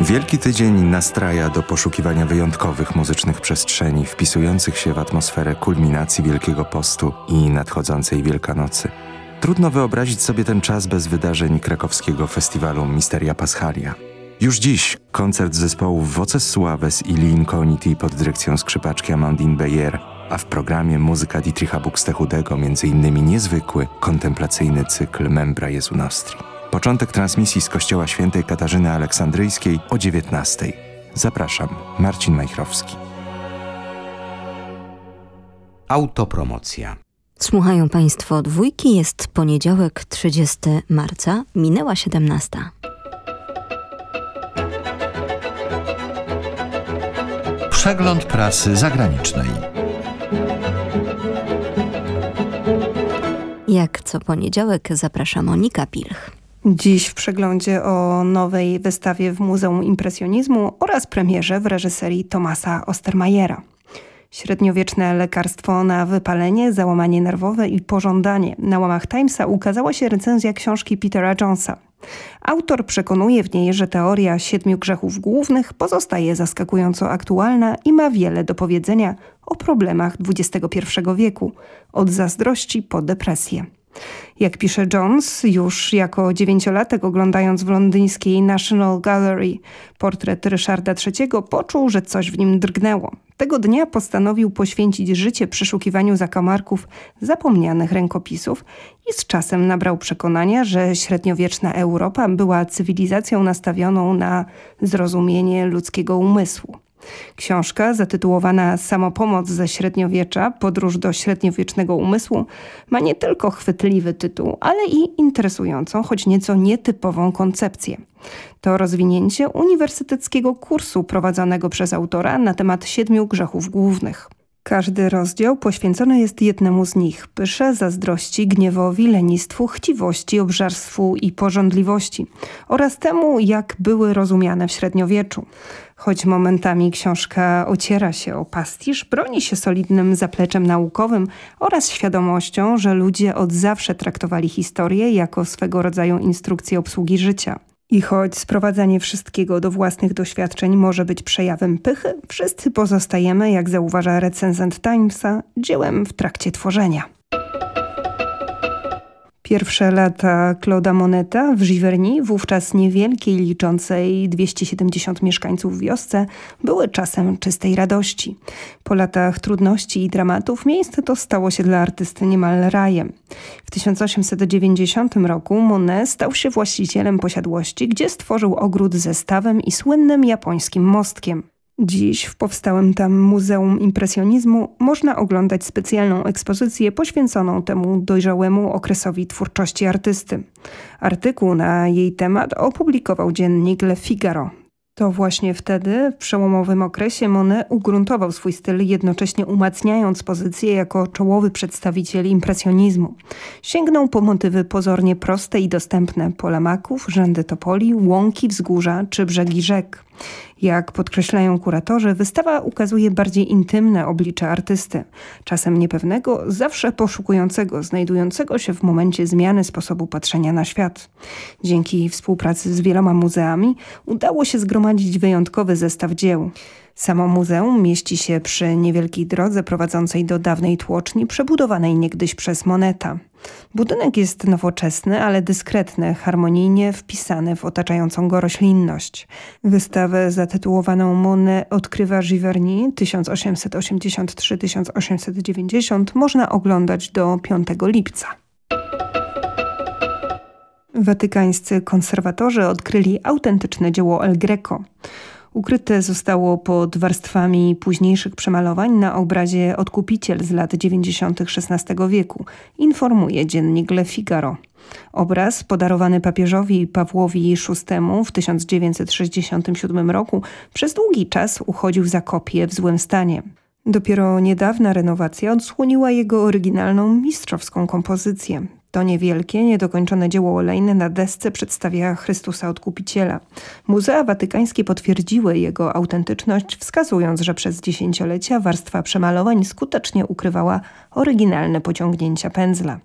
Wielki Tydzień nastraja do poszukiwania wyjątkowych muzycznych przestrzeni wpisujących się w atmosferę kulminacji Wielkiego Postu i nadchodzącej Wielkanocy. Trudno wyobrazić sobie ten czas bez wydarzeń krakowskiego festiwalu Misteria Paschalia. Już dziś koncert zespołów Voces Suaves i Lincolnity pod dyrekcją skrzypaczki Amandine Beyer, a w programie muzyka Dietricha Buxtehudego, m.in. niezwykły, kontemplacyjny cykl Membra Jezu Nostri. Początek transmisji z Kościoła Świętej Katarzyny Aleksandryjskiej o 19. Zapraszam, Marcin Majchrowski. Autopromocja. Słuchają Państwo dwójki, jest poniedziałek 30 marca, minęła 17. Przegląd prasy zagranicznej. Jak co poniedziałek zaprasza Monika Pilch. Dziś w przeglądzie o nowej wystawie w Muzeum Impresjonizmu oraz premierze w reżyserii Tomasa Ostermajera. Średniowieczne lekarstwo na wypalenie, załamanie nerwowe i pożądanie. Na łamach Timesa ukazała się recenzja książki Petera Jonesa. Autor przekonuje w niej, że teoria siedmiu grzechów głównych pozostaje zaskakująco aktualna i ma wiele do powiedzenia o problemach XXI wieku, od zazdrości po depresję. Jak pisze Jones, już jako dziewięciolatek oglądając w londyńskiej National Gallery portret Ryszarda III, poczuł, że coś w nim drgnęło. Tego dnia postanowił poświęcić życie przeszukiwaniu zakamarków zapomnianych rękopisów i z czasem nabrał przekonania, że średniowieczna Europa była cywilizacją nastawioną na zrozumienie ludzkiego umysłu. Książka zatytułowana Samopomoc ze średniowiecza, podróż do średniowiecznego umysłu ma nie tylko chwytliwy tytuł, ale i interesującą, choć nieco nietypową koncepcję. To rozwinięcie uniwersyteckiego kursu prowadzonego przez autora na temat siedmiu grzechów głównych. Każdy rozdział poświęcony jest jednemu z nich – pysze, zazdrości, gniewowi, lenistwu, chciwości, obżarstwu i porządliwości oraz temu, jak były rozumiane w średniowieczu. Choć momentami książka ociera się o pastisz, broni się solidnym zapleczem naukowym oraz świadomością, że ludzie od zawsze traktowali historię jako swego rodzaju instrukcję obsługi życia. I choć sprowadzanie wszystkiego do własnych doświadczeń może być przejawem pychy, wszyscy pozostajemy, jak zauważa recenzent Timesa, dziełem w trakcie tworzenia. Pierwsze lata Claude'a Moneta w Giverny, wówczas niewielkiej, liczącej 270 mieszkańców wiosce, były czasem czystej radości. Po latach trudności i dramatów miejsce to stało się dla artysty niemal rajem. W 1890 roku Monet stał się właścicielem posiadłości, gdzie stworzył ogród ze stawem i słynnym japońskim mostkiem. Dziś w powstałym tam Muzeum Impresjonizmu można oglądać specjalną ekspozycję poświęconą temu dojrzałemu okresowi twórczości artysty. Artykuł na jej temat opublikował dziennik Le Figaro. To właśnie wtedy, w przełomowym okresie, Monet ugruntował swój styl, jednocześnie umacniając pozycję jako czołowy przedstawiciel impresjonizmu. Sięgnął po motywy pozornie proste i dostępne pola maków, rzędy topoli, łąki, wzgórza czy brzegi rzek. Jak podkreślają kuratorzy, wystawa ukazuje bardziej intymne oblicze artysty, czasem niepewnego, zawsze poszukującego, znajdującego się w momencie zmiany sposobu patrzenia na świat. Dzięki współpracy z wieloma muzeami udało się zgromadzić wyjątkowy zestaw dzieł. Samo muzeum mieści się przy niewielkiej drodze prowadzącej do dawnej tłoczni przebudowanej niegdyś przez Moneta. Budynek jest nowoczesny, ale dyskretny, harmonijnie wpisany w otaczającą go roślinność. Wystawę zatytułowaną Monet odkrywa Giverny 1883-1890 można oglądać do 5 lipca. Watykańscy konserwatorzy odkryli autentyczne dzieło El Greco. Ukryte zostało pod warstwami późniejszych przemalowań na obrazie Odkupiciel z lat 90. XVI wieku, informuje dziennik Le Figaro. Obraz podarowany papieżowi Pawłowi VI w 1967 roku przez długi czas uchodził za kopię w złym stanie. Dopiero niedawna renowacja odsłoniła jego oryginalną mistrzowską kompozycję. To niewielkie, niedokończone dzieło olejne na desce przedstawia Chrystusa Odkupiciela. Muzea watykańskie potwierdziły jego autentyczność, wskazując, że przez dziesięciolecia warstwa przemalowań skutecznie ukrywała oryginalne pociągnięcia pędzla.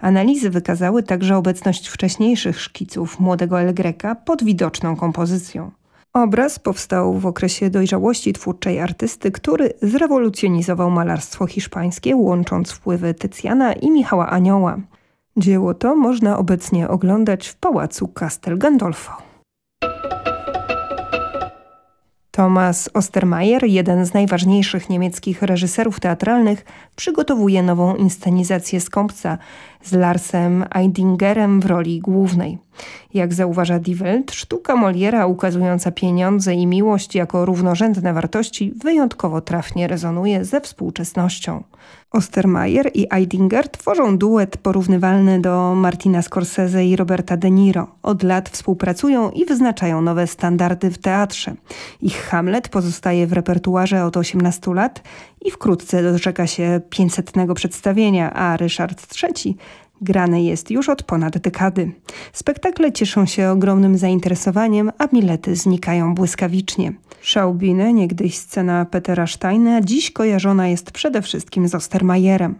Analizy wykazały także obecność wcześniejszych szkiców młodego El Greca pod widoczną kompozycją. Obraz powstał w okresie dojrzałości twórczej artysty, który zrewolucjonizował malarstwo hiszpańskie, łącząc wpływy Tycjana i Michała Anioła. Dzieło to można obecnie oglądać w pałacu Castel Gandolfo. Thomas Ostermayer, jeden z najważniejszych niemieckich reżyserów teatralnych, przygotowuje nową inscenizację Skąpca z Larsem Eidingerem w roli głównej. Jak zauważa Die Welt, sztuka Moliera ukazująca pieniądze i miłość jako równorzędne wartości wyjątkowo trafnie rezonuje ze współczesnością. Ostermayer i Eidinger tworzą duet porównywalny do Martina Scorsese i Roberta De Niro. Od lat współpracują i wyznaczają nowe standardy w teatrze. Ich Hamlet pozostaje w repertuarze od 18 lat i wkrótce doczeka się 500 przedstawienia, a Ryszard III grany jest już od ponad dekady. Spektakle cieszą się ogromnym zainteresowaniem, a bilety znikają błyskawicznie. Schaubine, niegdyś scena Petera Steina, dziś kojarzona jest przede wszystkim z Ostermajerem.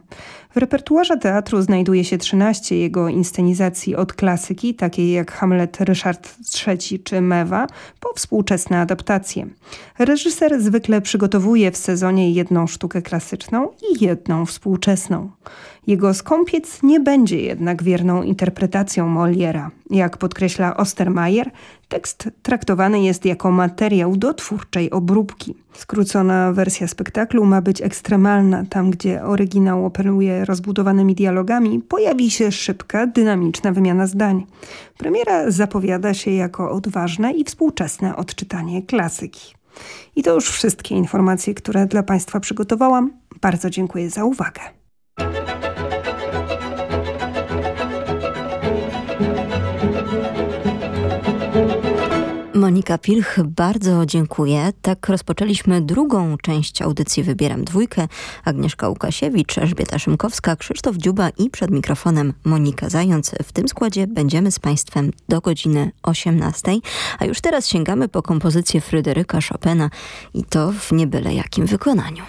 W repertuarze teatru znajduje się 13 jego inscenizacji od klasyki, takiej jak Hamlet Ryszard III czy Mewa, po współczesne adaptacje. Reżyser zwykle przygotowuje w sezonie jedną sztukę klasyczną i jedną współczesną. Jego skąpiec nie będzie jednak wierną interpretacją Moliera. Jak podkreśla Ostermayer, tekst traktowany jest jako materiał do twórczej obróbki. Skrócona wersja spektaklu ma być ekstremalna. Tam, gdzie oryginał operuje rozbudowanymi dialogami, pojawi się szybka, dynamiczna wymiana zdań. Premiera zapowiada się jako odważne i współczesne odczytanie klasyki. I to już wszystkie informacje, które dla Państwa przygotowałam. Bardzo dziękuję za uwagę. Monika Pilch, bardzo dziękuję. Tak rozpoczęliśmy drugą część audycji Wybieram Dwójkę. Agnieszka Łukasiewicz, Elżbieta Szymkowska, Krzysztof Dziuba i przed mikrofonem Monika Zając. W tym składzie będziemy z Państwem do godziny 18. A już teraz sięgamy po kompozycję Fryderyka Chopina i to w niebyle jakim wykonaniu.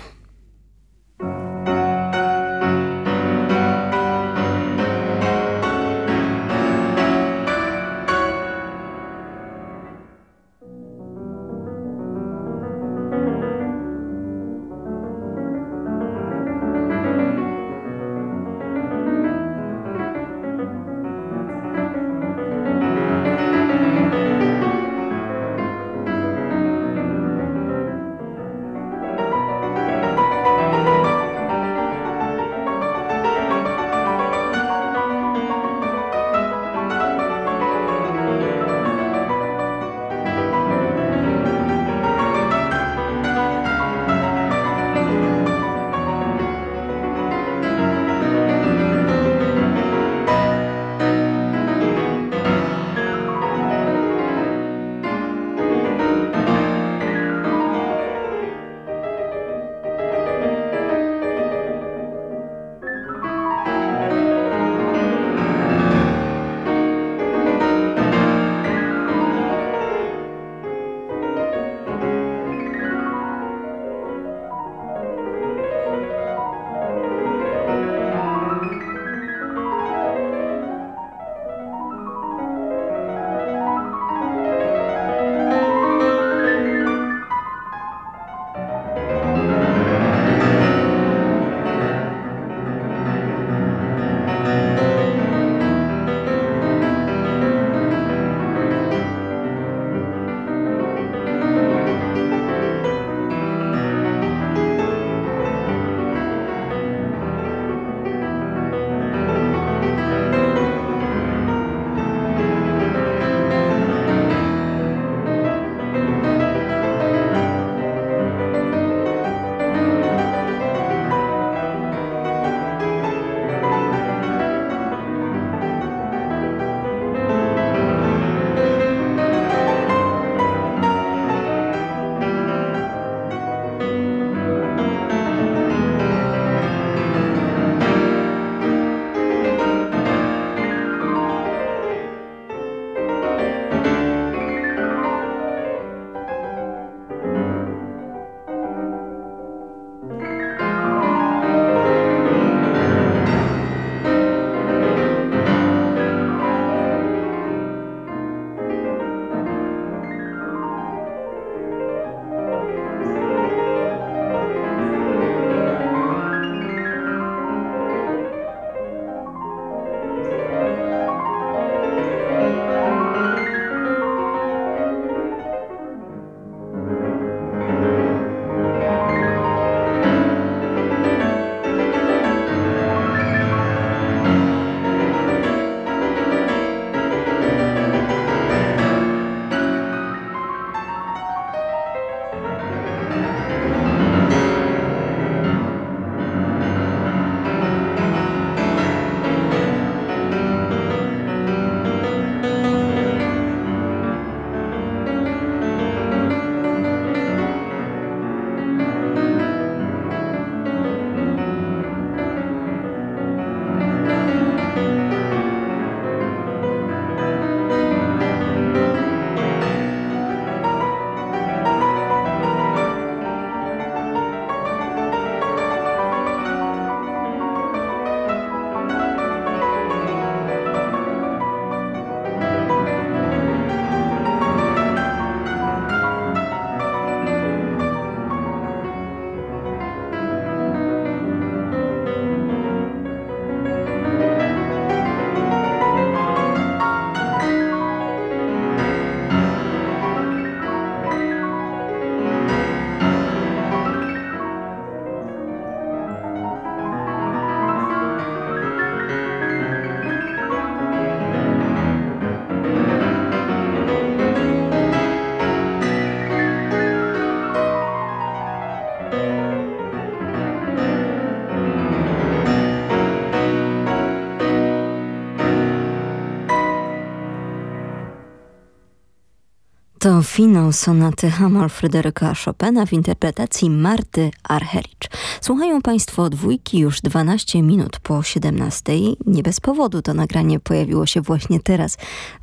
To finał sonaty Hammer Fryderyka Chopina w interpretacji Marty Archericz. Słuchają Państwo dwójki już 12 minut po 17. Nie bez powodu to nagranie pojawiło się właśnie teraz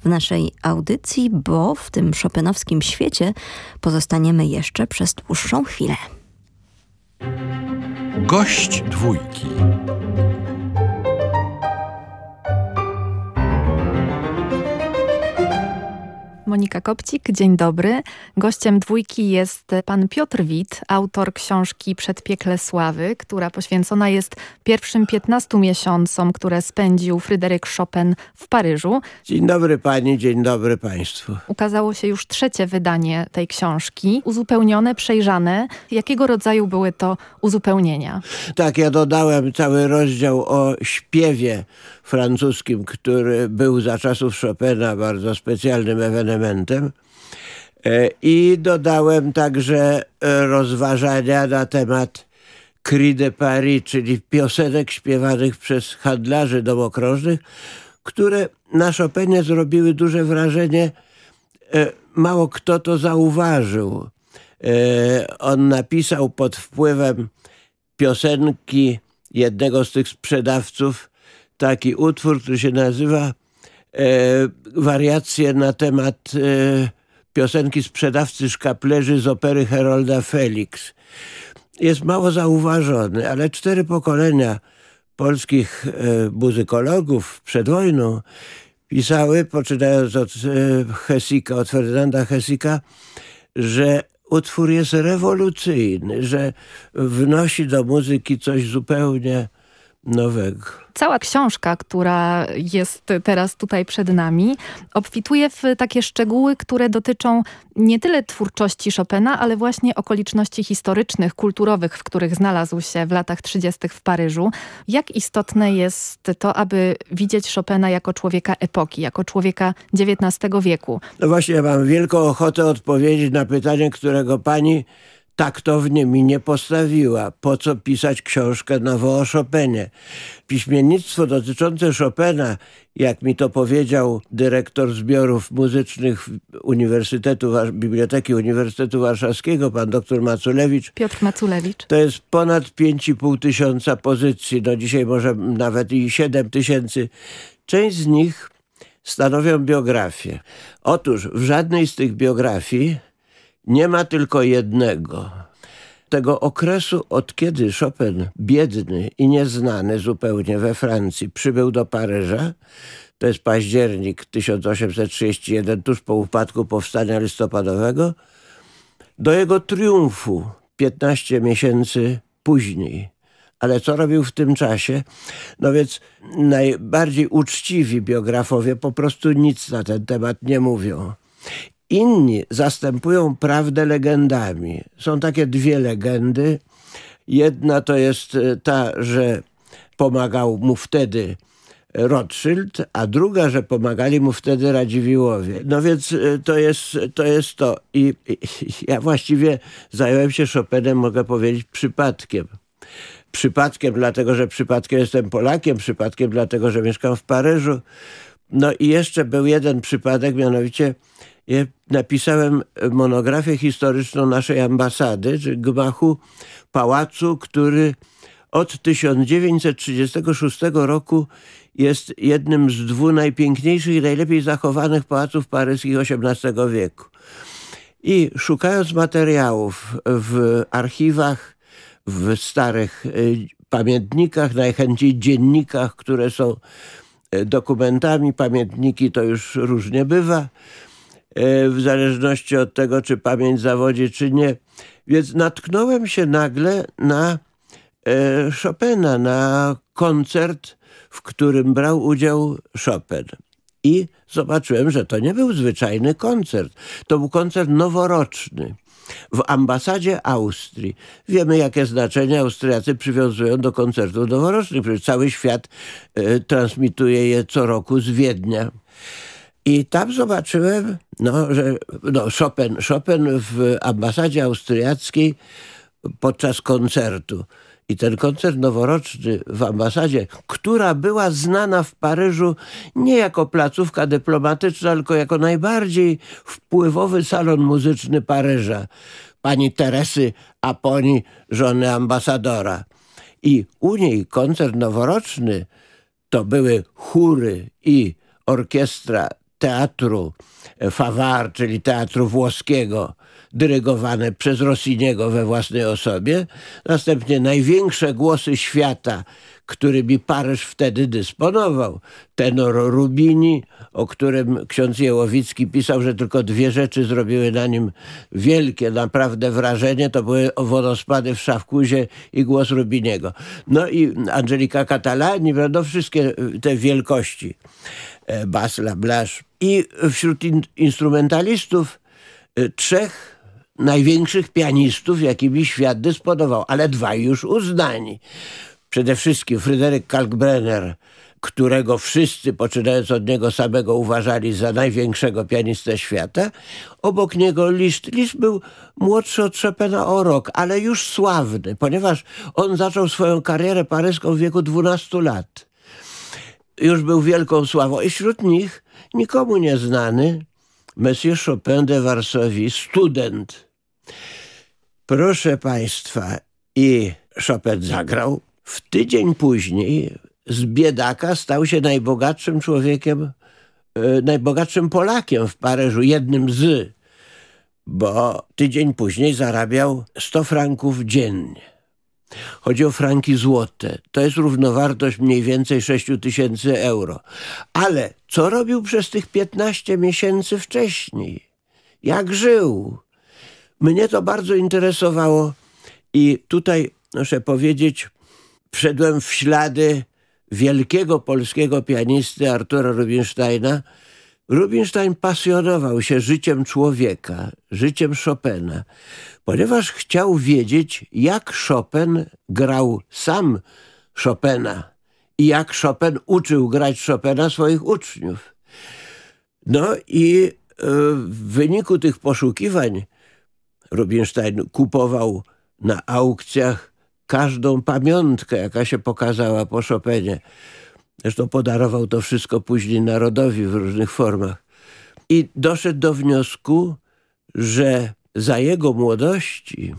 w naszej audycji, bo w tym chopinowskim świecie pozostaniemy jeszcze przez dłuższą chwilę. Gość dwójki. Monika Kopcik, dzień dobry. Gościem dwójki jest pan Piotr Wit, autor książki Przedpiekle Sławy, która poświęcona jest pierwszym 15 miesiącom, które spędził Fryderyk Chopin w Paryżu. Dzień dobry pani, dzień dobry państwu. Ukazało się już trzecie wydanie tej książki, uzupełnione, przejrzane. Jakiego rodzaju były to uzupełnienia? Tak, ja dodałem cały rozdział o śpiewie francuskim, który był za czasów Chopina bardzo specjalnym ewenementem. E, I dodałem także e, rozważania na temat Cri de Paris, czyli piosenek śpiewanych przez handlarzy domokrożnych, które na Chopinie zrobiły duże wrażenie. E, mało kto to zauważył. On napisał pod wpływem piosenki jednego z tych sprzedawców taki utwór, który się nazywa e, Wariacje na temat e, piosenki sprzedawcy szkaplerzy z opery Herolda Felix. Jest mało zauważony, ale cztery pokolenia polskich e, muzykologów przed wojną pisały, poczynając od e, Hesika, od Ferdynanda Hesika, że utwór jest rewolucyjny, że wnosi do muzyki coś zupełnie nowego cała książka, która jest teraz tutaj przed nami, obfituje w takie szczegóły, które dotyczą nie tyle twórczości Chopina, ale właśnie okoliczności historycznych, kulturowych, w których znalazł się w latach 30. w Paryżu. Jak istotne jest to, aby widzieć Chopina jako człowieka epoki, jako człowieka XIX wieku? No właśnie, ja mam wielką ochotę odpowiedzieć na pytanie, którego pani taktownie mi nie postawiła. Po co pisać książkę nową o Chopinie? Piśmiennictwo dotyczące Chopina, jak mi to powiedział dyrektor zbiorów muzycznych Uniwersytetu, Biblioteki Uniwersytetu Warszawskiego, pan dr Maculewicz. Piotr Maculewicz. To jest ponad 5,5 tysiąca pozycji, no dzisiaj może nawet i 7 tysięcy. Część z nich stanowią biografie. Otóż w żadnej z tych biografii nie ma tylko jednego. Tego okresu, od kiedy Chopin, biedny i nieznany zupełnie we Francji, przybył do Paryża, to jest październik 1831, tuż po upadku powstania listopadowego, do jego triumfu 15 miesięcy później. Ale co robił w tym czasie? No więc najbardziej uczciwi biografowie po prostu nic na ten temat nie mówią. Inni zastępują prawdę legendami. Są takie dwie legendy. Jedna to jest e, ta, że pomagał mu wtedy Rothschild, a druga, że pomagali mu wtedy Radziwiłowie. No więc e, to jest to. Jest to. I, I ja właściwie zająłem się Chopinem, mogę powiedzieć, przypadkiem. Przypadkiem dlatego, że przypadkiem jestem Polakiem, przypadkiem dlatego, że mieszkam w Paryżu. No i jeszcze był jeden przypadek, mianowicie ja napisałem monografię historyczną naszej ambasady, czy gmachu pałacu, który od 1936 roku jest jednym z dwóch najpiękniejszych i najlepiej zachowanych pałaców paryskich XVIII wieku. I szukając materiałów w archiwach, w starych y, pamiętnikach, najchętniej dziennikach, które są y, dokumentami, pamiętniki to już różnie bywa, w zależności od tego, czy pamięć zawodzi, czy nie. Więc natknąłem się nagle na e, Chopina, na koncert, w którym brał udział Chopin. I zobaczyłem, że to nie był zwyczajny koncert. To był koncert noworoczny w ambasadzie Austrii. Wiemy, jakie znaczenie Austriacy przywiązują do koncertów noworocznych. Przecież cały świat y, transmituje je co roku z Wiednia. I tam zobaczyłem, no, że no, Chopin, Chopin w ambasadzie austriackiej podczas koncertu. I ten koncert noworoczny w ambasadzie, która była znana w Paryżu nie jako placówka dyplomatyczna, tylko jako najbardziej wpływowy salon muzyczny Paryża. Pani Teresy Aponi, żony ambasadora. I u niej koncert noworoczny to były chóry i orkiestra teatru Favard, czyli teatru włoskiego, dyrygowane przez Rossiniego we własnej osobie. Następnie największe głosy świata, którymi Paryż wtedy dysponował. Tenor Rubini, o którym ksiądz Jełowicki pisał, że tylko dwie rzeczy zrobiły na nim wielkie naprawdę wrażenie. To były wodospady w Szafkuzie i głos Rubiniego. No i Angelika Catalani, no wszystkie te wielkości. E, Bas Lablache. I wśród in instrumentalistów e, trzech największych pianistów, jakimi świat dysponował, ale dwaj już uznani. Przede wszystkim Fryderyk Kalkbrenner, którego wszyscy, poczynając od niego samego, uważali za największego pianistę świata. Obok niego Liszt. Liszt był młodszy od Chopina o rok, ale już sławny, ponieważ on zaczął swoją karierę paryską w wieku 12 lat. Już był wielką sławą i wśród nich nikomu nieznany Monsieur Chopin de Varsovie, student. Proszę Państwa, i Chopin zagrał. W tydzień później z biedaka stał się najbogatszym człowiekiem, e, najbogatszym Polakiem w Paryżu, jednym z, bo tydzień później zarabiał 100 franków dziennie. Chodzi o franki złote. To jest równowartość mniej więcej 6 tysięcy euro. Ale co robił przez tych 15 miesięcy wcześniej? Jak żył? Mnie to bardzo interesowało i tutaj muszę powiedzieć, wszedłem w ślady wielkiego polskiego pianisty Artura Rubinsteina. Rubinstein pasjonował się życiem człowieka, życiem Chopina, ponieważ chciał wiedzieć, jak Chopin grał sam Chopina i jak Chopin uczył grać Chopina swoich uczniów. No i e, w wyniku tych poszukiwań Rubinstein kupował na aukcjach każdą pamiątkę, jaka się pokazała po Chopinie. Zresztą podarował to wszystko później narodowi w różnych formach. I doszedł do wniosku, że za jego młodości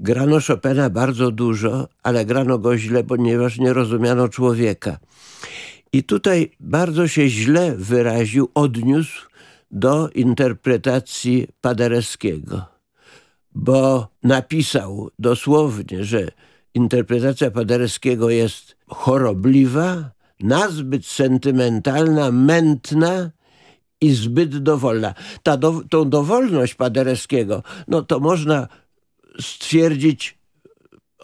grano Chopina bardzo dużo, ale grano go źle, ponieważ nie rozumiano człowieka. I tutaj bardzo się źle wyraził, odniósł do interpretacji Paderewskiego bo napisał dosłownie, że interpretacja Paderewskiego jest chorobliwa, nazbyt sentymentalna, mętna i zbyt dowolna. Ta do, tą dowolność Paderewskiego, no to można stwierdzić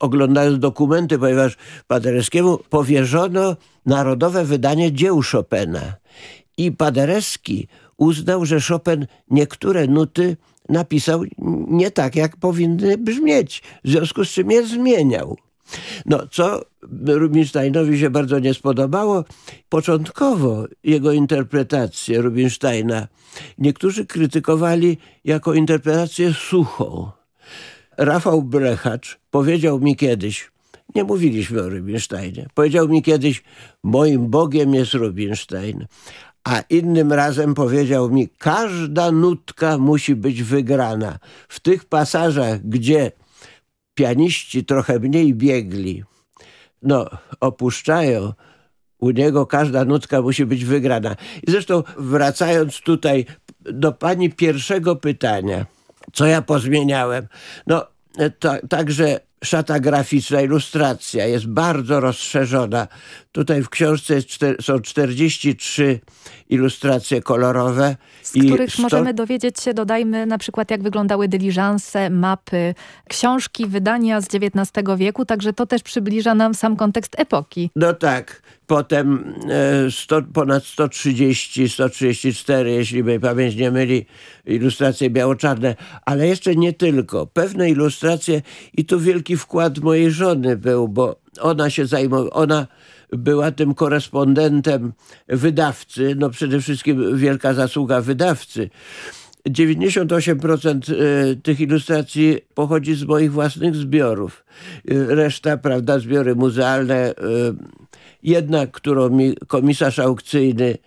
oglądając dokumenty, ponieważ Paderewskiemu powierzono narodowe wydanie dzieł Chopina. I Paderewski uznał, że Chopin niektóre nuty napisał nie tak, jak powinny brzmieć, w związku z czym je zmieniał. No, co Rubinsteinowi się bardzo nie spodobało, początkowo jego interpretację Rubinsteina niektórzy krytykowali jako interpretację suchą. Rafał Brechacz powiedział mi kiedyś, nie mówiliśmy o Rubinsteinie, powiedział mi kiedyś, moim Bogiem jest Rubinstein, a innym razem powiedział mi, każda nutka musi być wygrana. W tych pasażach, gdzie pianiści trochę mniej biegli, no, opuszczają, u niego każda nutka musi być wygrana. I zresztą wracając tutaj do pani pierwszego pytania, co ja pozmieniałem, no, także szata graficzna, ilustracja jest bardzo rozszerzona. Tutaj w książce są 43 ilustracje kolorowe. Z których 100... możemy dowiedzieć się, dodajmy na przykład jak wyglądały dyliżanse, mapy, książki, wydania z XIX wieku, także to też przybliża nam sam kontekst epoki. No tak. Potem e, 100, ponad 130, 134, jeśli mnie pamięć nie myli, ilustracje biało-czarne, ale jeszcze nie tylko. Pewne ilustracje i tu wielki wkład mojej żony był, bo ona się zajmowała, ona była tym korespondentem wydawcy, no przede wszystkim wielka zasługa wydawcy. 98% e, tych ilustracji pochodzi z moich własnych zbiorów. E, reszta, prawda, zbiory muzealne. E, jedna, którą mi komisarz aukcyjny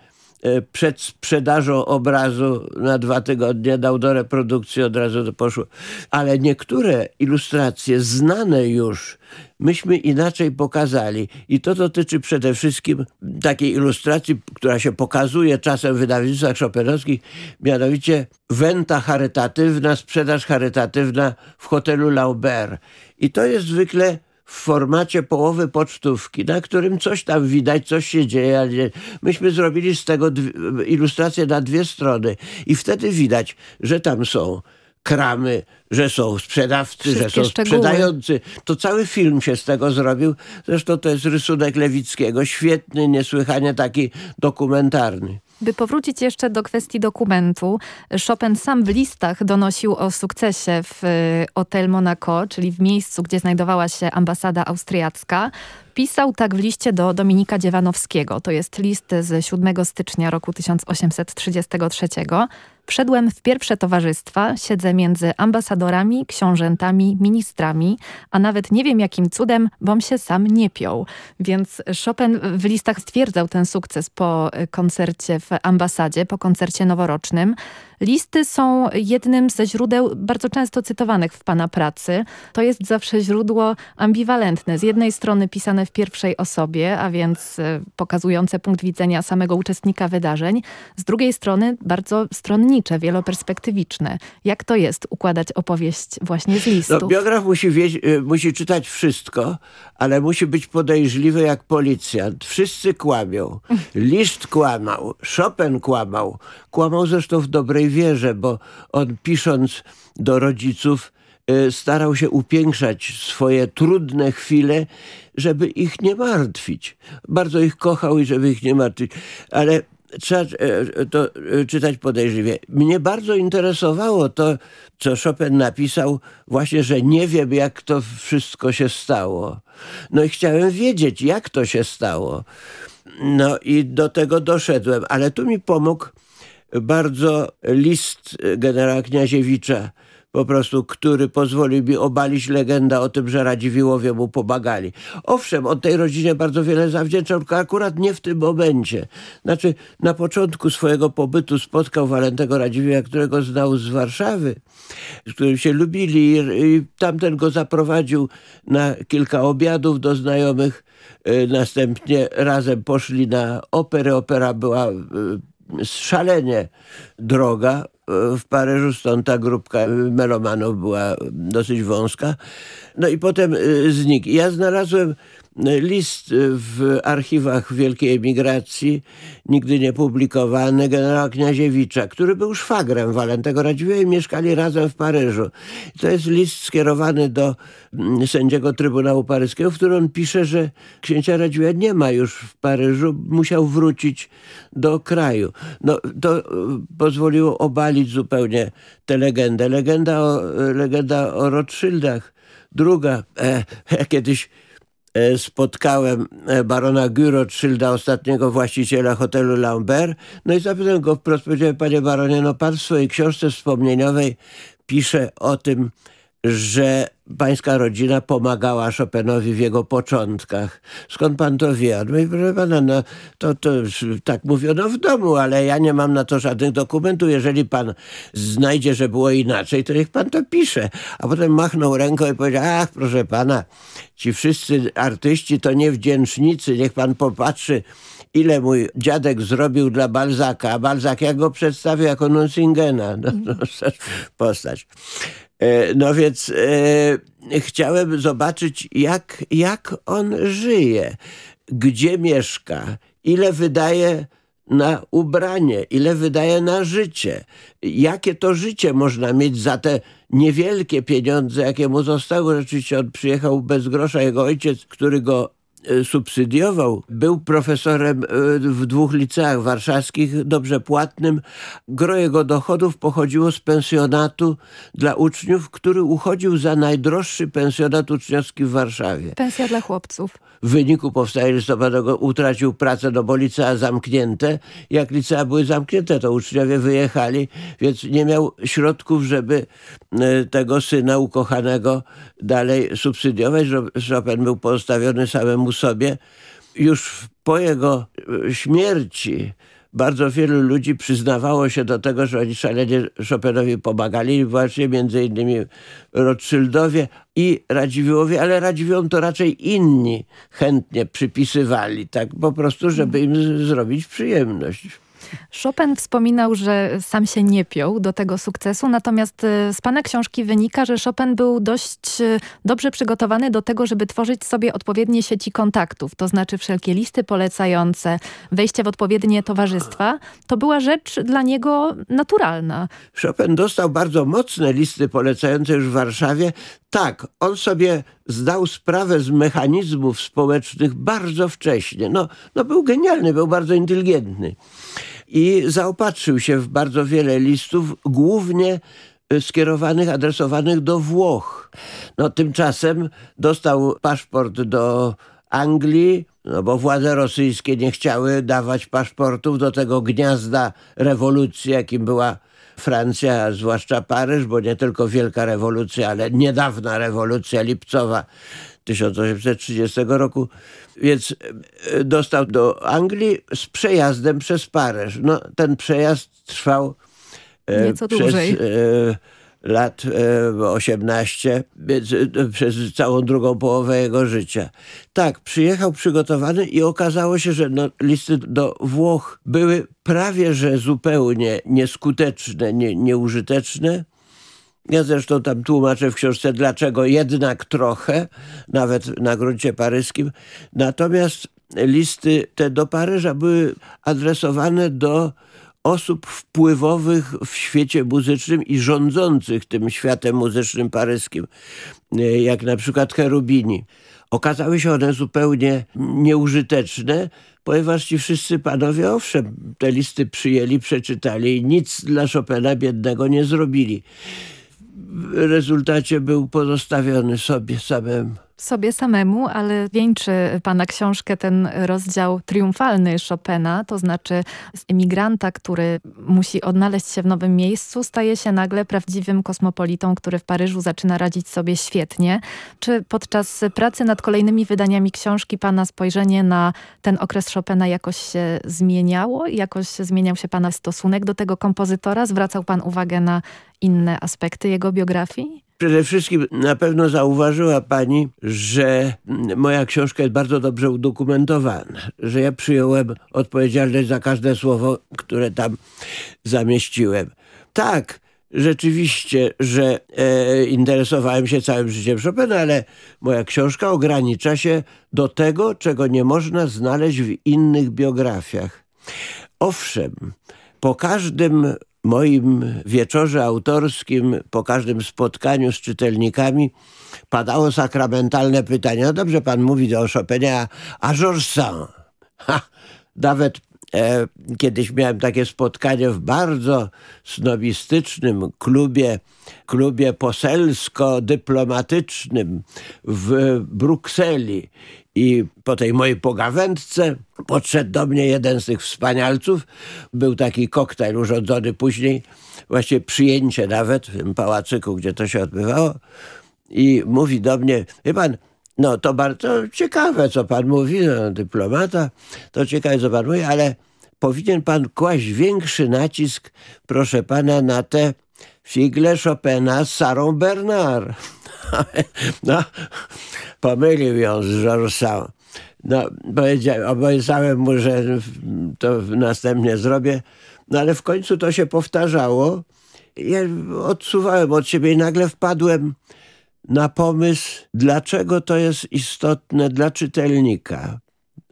przed sprzedażą obrazu na dwa tygodnie dał do reprodukcji, od razu to poszło. Ale niektóre ilustracje znane już myśmy inaczej pokazali. I to dotyczy przede wszystkim takiej ilustracji, która się pokazuje czasem w wydawnictwach szopenowskich, mianowicie wenta charytatywna, sprzedaż charytatywna w hotelu Laubert. I to jest zwykle w formacie połowy pocztówki, na którym coś tam widać, coś się dzieje. Ale myśmy zrobili z tego ilustrację na dwie strony i wtedy widać, że tam są kramy, że są sprzedawcy, Wszystkie że są szczegóły. sprzedający. To cały film się z tego zrobił. Zresztą to jest rysunek Lewickiego. Świetny, niesłychanie taki dokumentarny. By powrócić jeszcze do kwestii dokumentu, Chopin sam w listach donosił o sukcesie w y, Hotel Monaco, czyli w miejscu, gdzie znajdowała się ambasada austriacka. Pisał tak w liście do Dominika Dziewanowskiego. To jest list z 7 stycznia roku 1833. Wszedłem w pierwsze towarzystwa, siedzę między ambasadorami, książętami, ministrami, a nawet nie wiem jakim cudem, bom się sam nie piął. Więc Chopin w listach stwierdzał ten sukces po koncercie w ambasadzie, po koncercie noworocznym. Listy są jednym ze źródeł bardzo często cytowanych w Pana pracy. To jest zawsze źródło ambiwalentne. Z jednej strony pisane w pierwszej osobie, a więc e, pokazujące punkt widzenia samego uczestnika wydarzeń. Z drugiej strony bardzo stronnicze, wieloperspektywiczne. Jak to jest układać opowieść właśnie z listów? No, biograf musi, y, musi czytać wszystko, ale musi być podejrzliwy jak policjant. Wszyscy kłamią. Liszt kłamał, Chopin kłamał. Kłamał zresztą w dobrej wierze, bo on pisząc do rodziców y, starał się upiększać swoje trudne chwile, żeby ich nie martwić. Bardzo ich kochał i żeby ich nie martwić. Ale trzeba e, to e, czytać podejrzliwie. Mnie bardzo interesowało to, co Chopin napisał, właśnie, że nie wiem, jak to wszystko się stało. No i chciałem wiedzieć, jak to się stało. No i do tego doszedłem, ale tu mi pomógł bardzo list generała Kniaziewicza, po prostu, który pozwolił mi obalić legendę o tym, że Radziwiłowie mu pomagali. Owszem, on tej rodzinie bardzo wiele zawdzięczał, tylko akurat nie w tym momencie. Znaczy, na początku swojego pobytu spotkał Walentego Radziwiła, którego znał z Warszawy, z którym się lubili i tamten go zaprowadził na kilka obiadów do znajomych. E, następnie razem poszli na operę. Opera była e, szalenie droga e, w Paryżu, stąd ta grupka melomanów była dosyć wąska. No i potem znikł. Ja znalazłem list w archiwach Wielkiej Emigracji, nigdy nie publikowany, generała Kniaziewicza, który był szwagrem Walentego Radziwiłła i mieszkali razem w Paryżu. To jest list skierowany do mm, sędziego Trybunału Paryskiego, w którym on pisze, że księcia Radziwiłła nie ma już w Paryżu, musiał wrócić do kraju. No, to y, pozwoliło obalić zupełnie tę legendę. Legenda o, legenda o Rothschildach. Druga, e, kiedyś E, spotkałem e, barona Gürotschilda, ostatniego właściciela hotelu Lambert. No i zapytałem go wprost, powiedziałem, panie baronie, no pan w swojej książce wspomnieniowej pisze o tym, że pańska rodzina pomagała Chopinowi w jego początkach. Skąd pan to wie? No i proszę pana, no, to, to tak mówiono w domu, ale ja nie mam na to żadnych dokumentów. Jeżeli pan znajdzie, że było inaczej, to niech pan to pisze. A potem machnął ręką i powiedział, ach, proszę pana, ci wszyscy artyści to niewdzięcznicy, niech pan popatrzy, ile mój dziadek zrobił dla Balzaka, a Balzak jak go przedstawił jako Nucingena. No, no, postać. E, no więc e, chciałem zobaczyć, jak, jak on żyje, gdzie mieszka, ile wydaje na ubranie, ile wydaje na życie. Jakie to życie można mieć za te niewielkie pieniądze, jakie mu zostały. Rzeczywiście on przyjechał bez grosza. Jego ojciec, który go subsydiował. Był profesorem e, w dwóch liceach warszawskich, dobrze płatnym. Gro jego dochodów pochodziło z pensjonatu dla uczniów, który uchodził za najdroższy pensjonat uczniowski w Warszawie. Pensja dla chłopców. W wyniku powstania listopadowego utracił pracę, no bo licea zamknięte. Jak licea były zamknięte, to uczniowie wyjechali, więc nie miał środków, żeby e, tego syna ukochanego dalej subsydiować. Chopin był pozostawiony samemu sobie. Już po jego e, śmierci bardzo wielu ludzi przyznawało się do tego, że oni szalenie Chopinowi pomagali, właśnie między innymi Rothschildowie i Radziwiłłowie, ale Radziwiłłom to raczej inni chętnie przypisywali, tak po prostu, żeby im zrobić przyjemność. Chopin wspominał, że sam się nie piął do tego sukcesu, natomiast e, z pana książki wynika, że Chopin był dość e, dobrze przygotowany do tego, żeby tworzyć sobie odpowiednie sieci kontaktów, to znaczy wszelkie listy polecające, wejście w odpowiednie towarzystwa. To była rzecz dla niego naturalna. Chopin dostał bardzo mocne listy polecające już w Warszawie. Tak, on sobie zdał sprawę z mechanizmów społecznych bardzo wcześnie. No, no był genialny, był bardzo inteligentny i zaopatrzył się w bardzo wiele listów, głównie y, skierowanych, adresowanych do Włoch. No tymczasem dostał paszport do Anglii, no bo władze rosyjskie nie chciały dawać paszportów do tego gniazda rewolucji, jakim była Francja, a zwłaszcza Paryż, bo nie tylko wielka rewolucja, ale niedawna rewolucja lipcowa 1830 roku, więc e, dostał do Anglii z przejazdem przez Paryż. No, ten przejazd trwał e, Nieco przez dłużej. E, lat 18, więc przez całą drugą połowę jego życia. Tak, przyjechał przygotowany i okazało się, że no, listy do Włoch były prawie że zupełnie nieskuteczne, nie, nieużyteczne. Ja zresztą tam tłumaczę w książce, dlaczego jednak trochę, nawet na gruncie paryskim. Natomiast listy te do Paryża były adresowane do osób wpływowych w świecie muzycznym i rządzących tym światem muzycznym paryskim, jak na przykład Cherubini. Okazały się one zupełnie nieużyteczne, ponieważ ci wszyscy panowie, owszem, te listy przyjęli, przeczytali i nic dla Chopina biednego nie zrobili rezultacie był pozostawiony sobie samemu sobie samemu, ale wieńczy pana książkę ten rozdział triumfalny Chopina, to znaczy z emigranta, który musi odnaleźć się w nowym miejscu, staje się nagle prawdziwym kosmopolitą, który w Paryżu zaczyna radzić sobie świetnie. Czy podczas pracy nad kolejnymi wydaniami książki pana spojrzenie na ten okres Chopina jakoś się zmieniało? Jakoś zmieniał się pana stosunek do tego kompozytora? Zwracał pan uwagę na inne aspekty jego biografii? Przede wszystkim na pewno zauważyła pani, że moja książka jest bardzo dobrze udokumentowana, że ja przyjąłem odpowiedzialność za każde słowo, które tam zamieściłem. Tak, rzeczywiście, że e, interesowałem się całym życiem Chopina, ale moja książka ogranicza się do tego, czego nie można znaleźć w innych biografiach. Owszem, po każdym moim wieczorze autorskim, po każdym spotkaniu z czytelnikami padało sakramentalne pytanie. No dobrze, pan mówi o Chopinie, a Georges Sand? Ha, nawet e, kiedyś miałem takie spotkanie w bardzo snobistycznym klubie, klubie poselsko-dyplomatycznym w Brukseli i po tej mojej pogawędce podszedł do mnie jeden z tych wspanialców. Był taki koktajl urządzony później, właśnie przyjęcie nawet w tym pałacyku, gdzie to się odbywało. I mówi do mnie, wie pan, no to bardzo ciekawe, co pan mówi, no, dyplomata, to ciekawe, co pan mówi, ale powinien pan kłaść większy nacisk, proszę pana, na te figle Chopina z Sarą Bernard. no, pomylił ją z Georgesem. No, obiecałem mu, że to następnie zrobię, no ale w końcu to się powtarzało. Ja odsuwałem od siebie i nagle wpadłem na pomysł, dlaczego to jest istotne dla czytelnika.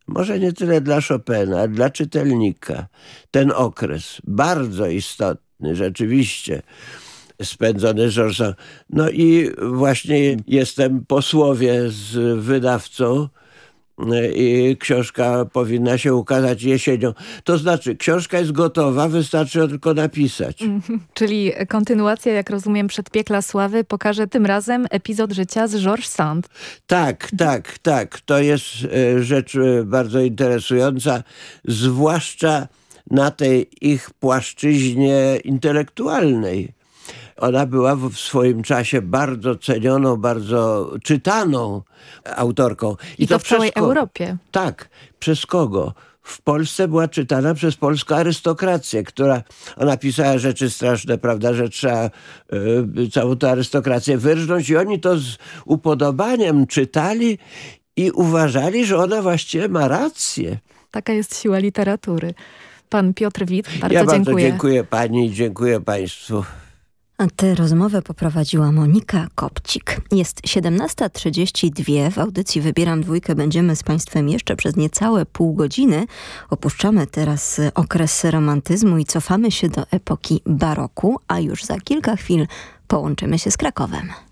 Może nie tyle dla Chopina, dla czytelnika. Ten okres, bardzo istotny, rzeczywiście spędzony z Georgesem. No i właśnie jestem posłowie z wydawcą i książka powinna się ukazać jesienią. To znaczy, książka jest gotowa, wystarczy ją tylko napisać. Czyli kontynuacja, jak rozumiem, Przedpiekla Sławy pokaże tym razem epizod życia z Georges Sand. Tak, tak, tak. To jest e, rzecz e, bardzo interesująca, zwłaszcza na tej ich płaszczyźnie intelektualnej. Ona była w swoim czasie bardzo cenioną, bardzo czytaną autorką. I, I to, to, w całej Europie. Tak. Przez kogo? w Polsce była czytana przez polską arystokrację, która ona pisała rzeczy straszne, prawda, że trzeba y, całą tę arystokrację wyrżnąć i oni to z upodobaniem czytali i uważali, że ona właściwie ma rację. Taka jest siła literatury. Pan Piotr Wit, bardzo ja dziękuję. bardzo dziękuję pani i dziękuję państwu. A tę rozmowę poprowadziła Monika Kopcik. Jest 17.32. W audycji Wybieram Dwójkę będziemy z Państwem jeszcze przez niecałe pół godziny. Opuszczamy teraz okres romantyzmu i cofamy się do epoki baroku, a już za kilka chwil połączymy się z Krakowem.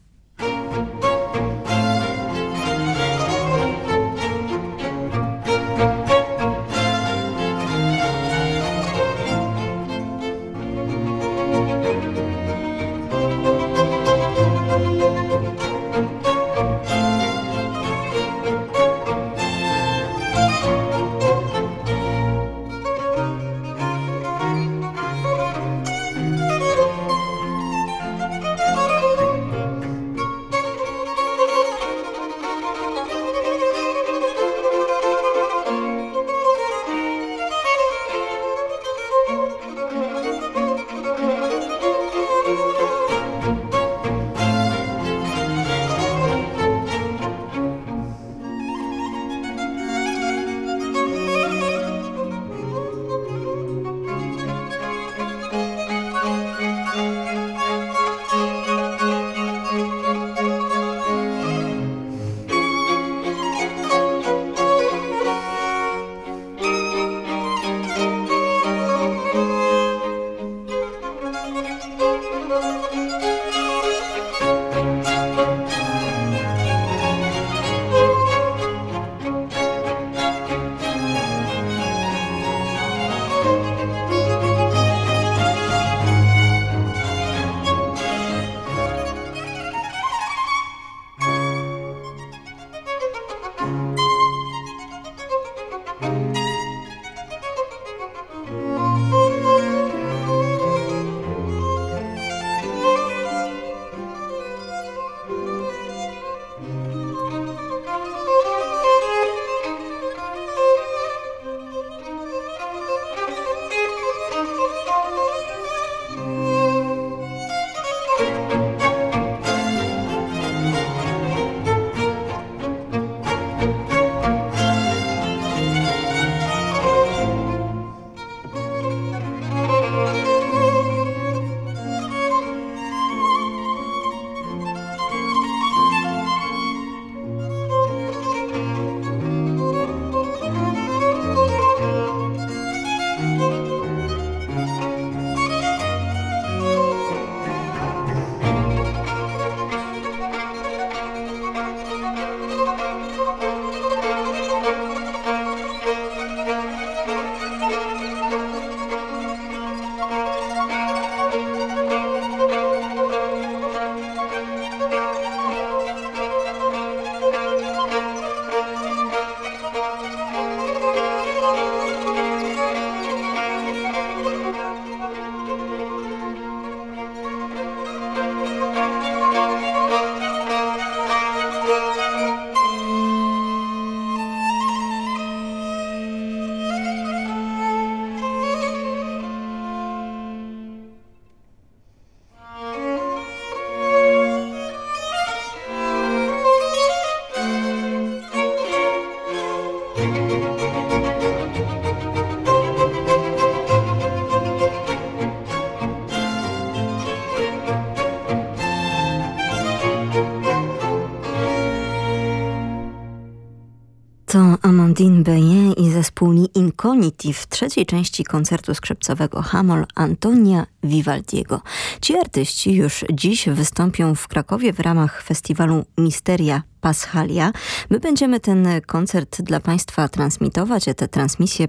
W trzeciej części koncertu skrzypcowego Hamol Antonia Vivaldiego. Ci artyści już dziś wystąpią w Krakowie w ramach festiwalu Misteria Paschalia. My będziemy ten koncert dla Państwa transmitować, a tę transmisję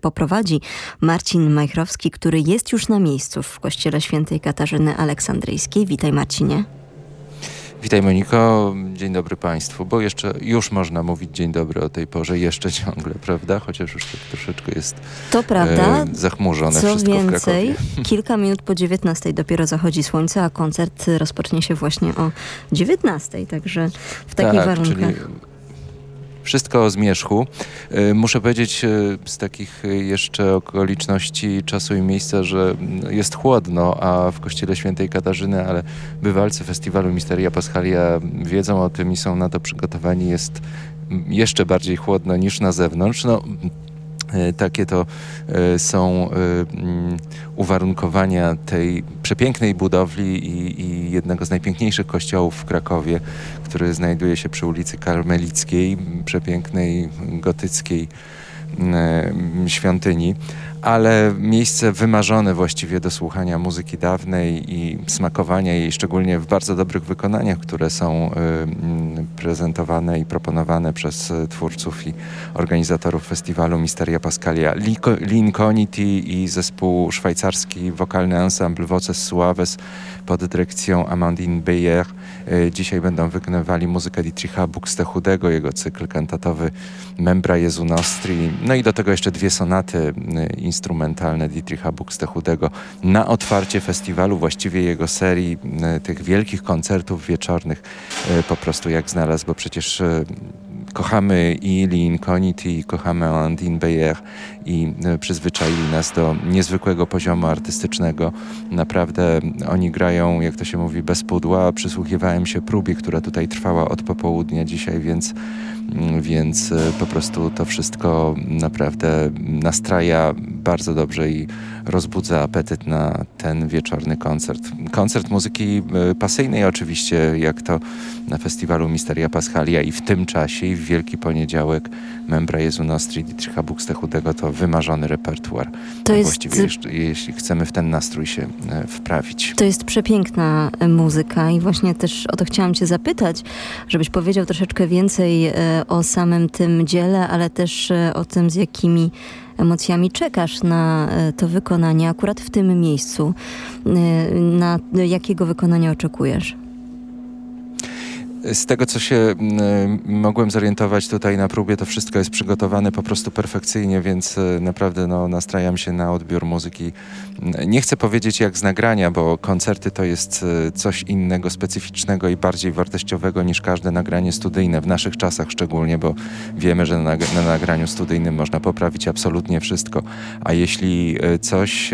poprowadzi Marcin Majchrowski, który jest już na miejscu w Kościele Świętej Katarzyny Aleksandryjskiej. Witaj Marcinie. Witaj Moniko, dzień dobry Państwu, bo jeszcze już można mówić dzień dobry o tej porze, jeszcze ciągle, prawda? Chociaż już tak troszeczkę jest to prawda. E, zachmurzone Co wszystko więcej, kilka minut po 19 dopiero zachodzi słońce, a koncert rozpocznie się właśnie o 19, także w takich tak, warunkach. Czyli wszystko o zmierzchu. Y, muszę powiedzieć y, z takich jeszcze okoliczności czasu i miejsca, że jest chłodno, a w kościele świętej Katarzyny, ale bywalcy festiwalu Misteria Paschalia wiedzą o tym i są na to przygotowani. Jest jeszcze bardziej chłodno niż na zewnątrz. No, y, takie to są mm, uwarunkowania tej przepięknej budowli i, i, jednego z najpiękniejszych kościołów w Krakowie, który znajduje się przy ulicy Karmelickiej, przepięknej gotyckiej mm, świątyni. Ale miejsce wymarzone właściwie do słuchania muzyki dawnej i smakowania jej, szczególnie w bardzo dobrych wykonaniach, które są mm, prezentowane i proponowane przez y, twórców i organizatorów festiwalu Misteria Pascalia. Lincolnity i zespół szwajcarski wokalny ensemble Voces Suaves pod dyrekcją Amandine Beyer y, dzisiaj będą wykonywali muzykę Dietricha Buxtehudego, jego cykl kantatowy Membra Jezu Nostri, no i do tego jeszcze dwie sonaty instrumentalne Dietricha Buxtehudego na otwarcie festiwalu, właściwie jego serii e, tych wielkich koncertów wieczornych e, po prostu jak znalazł, bo przecież e, kochamy i i kochamy Andine Beyer i przyzwyczaili nas do niezwykłego poziomu artystycznego. Naprawdę oni grają, jak to się mówi, bez pudła. Przysłuchiwałem się próbie, która tutaj trwała od popołudnia dzisiaj, więc Mm, więc e, po prostu to wszystko naprawdę nastraja bardzo dobrze i rozbudza apetyt na ten wieczorny koncert. Koncert muzyki e, pasyjnej oczywiście, jak to na festiwalu Misteria Paschalia i w tym czasie i w Wielki Poniedziałek Membra Jezu Nostri Dietricha Buxtehudego to wymarzony repertuar. To jest... Właściwie jeszcze, jeśli chcemy w ten nastrój się e, wprawić. To jest przepiękna muzyka i właśnie też o to chciałam cię zapytać, żebyś powiedział troszeczkę więcej o samym tym dziele, ale też e, o tym, z jakimi emocjami czekasz na e, to wykonanie akurat w tym miejscu. E, na jakiego wykonania oczekujesz? Z tego, co się mm, mogłem zorientować tutaj na próbie, to wszystko jest przygotowane po prostu perfekcyjnie, więc e, naprawdę no, nastrajam się na odbiór muzyki. Nie chcę powiedzieć jak z nagrania, bo koncerty to jest e, coś innego, specyficznego i bardziej wartościowego niż każde nagranie studyjne, w naszych czasach szczególnie, bo wiemy, że na, na nagraniu studyjnym można poprawić absolutnie wszystko. A jeśli e, coś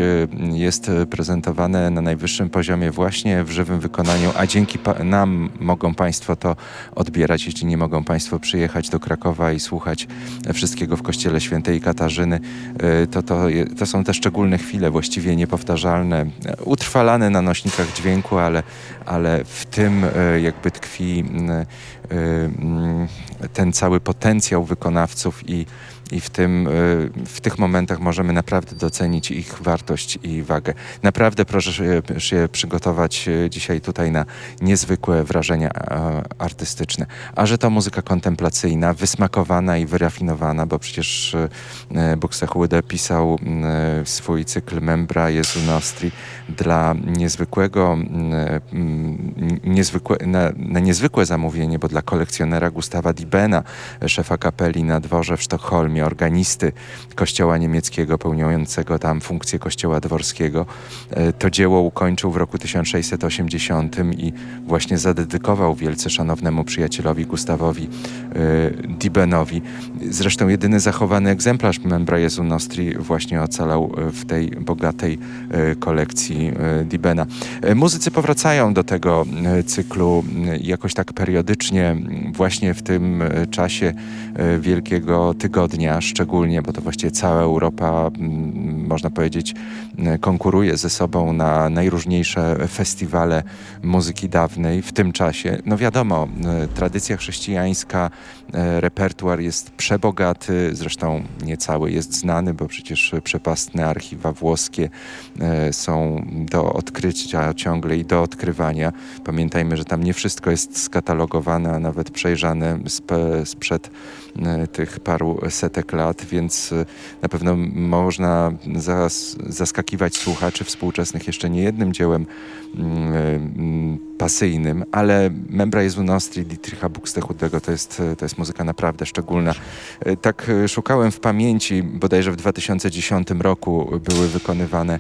jest prezentowane na najwyższym poziomie właśnie w żywym wykonaniu, a dzięki nam mogą Państwo to odbierać, jeśli nie mogą Państwo przyjechać do Krakowa i słuchać wszystkiego w Kościele Świętej Katarzyny. Y, to, to, to są te szczególne chwile, właściwie niepowtarzalne, utrwalane na nośnikach dźwięku, ale, ale w tym y, jakby tkwi y, ten cały potencjał wykonawców i i w, tym, y, w tych momentach możemy naprawdę docenić ich wartość i wagę. Naprawdę proszę się, przygotować y, dzisiaj tutaj na niezwykłe wrażenia artystyczne. A że to muzyka kontemplacyjna, wysmakowana i wyrafinowana, bo przecież Buxtehude pisał swój cykl Membra Jezu Nostri dla niezwykłego, niezwykłe, na, na niezwykłe zamówienie, bo dla kolekcjonera Gustawa Dibena, szefa kapeli na dworze w Sztokholmie, organisty kościoła niemieckiego pełniącego tam funkcję kościoła dworskiego. E, to dzieło ukończył w roku 1680 i właśnie zadedykował wielce szanownemu przyjacielowi Gustawowi e, Dibenowi. Zresztą jedyny zachowany egzemplarz Membra Jezu Nostri właśnie ocalał w tej bogatej e, kolekcji Luigi Dibena. Muzycy powracają do tego cyklu jakoś tak periodycznie, właśnie w tym czasie Wielkiego Tygodnia szczególnie, bo to właściwie cała Europa, można powiedzieć, konkuruje ze sobą na najróżniejsze festiwale muzyki dawnej w tym czasie. No wiadomo, tradycja chrześcijańska, repertuar jest przebogaty, zresztą nie cały jest znany, bo przecież przepastne archiwa włoskie e, są do odkrycia ciągle i do odkrywania. Pamiętajmy, że tam nie wszystko jest skatalogowane, a nawet przejrzane sprzed e, tych paru setek lat, więc e, na pewno można zas zaskakiwać słuchaczy współczesnych jeszcze nie jednym dziełem mm, mm, pasyjnym, ale Membra Jezu Nostri Dietricha Buxtehudego to jest, to jest muzyka naprawdę szczególna. Tak szukałem w pamięci, bodajże w 2010 roku były wykonywane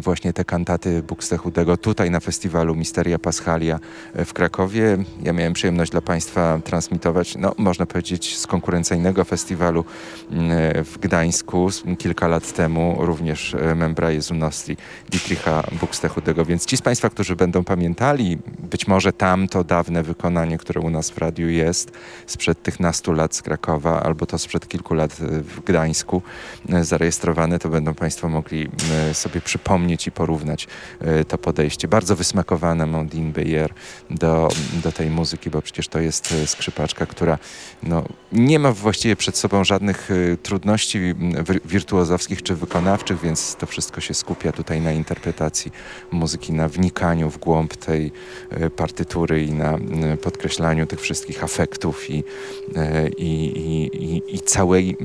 właśnie te kantaty Buxtehudego tutaj na festiwalu Misteria Paschalia w Krakowie. Ja miałem przyjemność dla Państwa transmitować, no można powiedzieć z konkurencyjnego festiwalu w Gdańsku kilka lat temu, również Membra Jezu Nostri Dietricha Buxtehudego, więc ci z Państwa, którzy będą pamiętali, być może tamto dawne wykonanie, które u nas w radiu jest, sprzed tych nastu lat z Krakowa, albo to sprzed kilku lat w Gdańsku e, zarejestrowane, to będą Państwo mogli e, sobie przypomnieć i porównać e, to podejście. Bardzo wysmakowane Mondine Beyer do, do tej muzyki, bo przecież to jest skrzypaczka, która no, nie ma właściwie przed sobą żadnych trudności wirtuozowskich czy wykonawczych, więc to wszystko się skupia tutaj na interpretacji muzyki, na wnikaniu w głąb tej partytury i na podkreślaniu tych wszystkich afektów i, i, i, i całej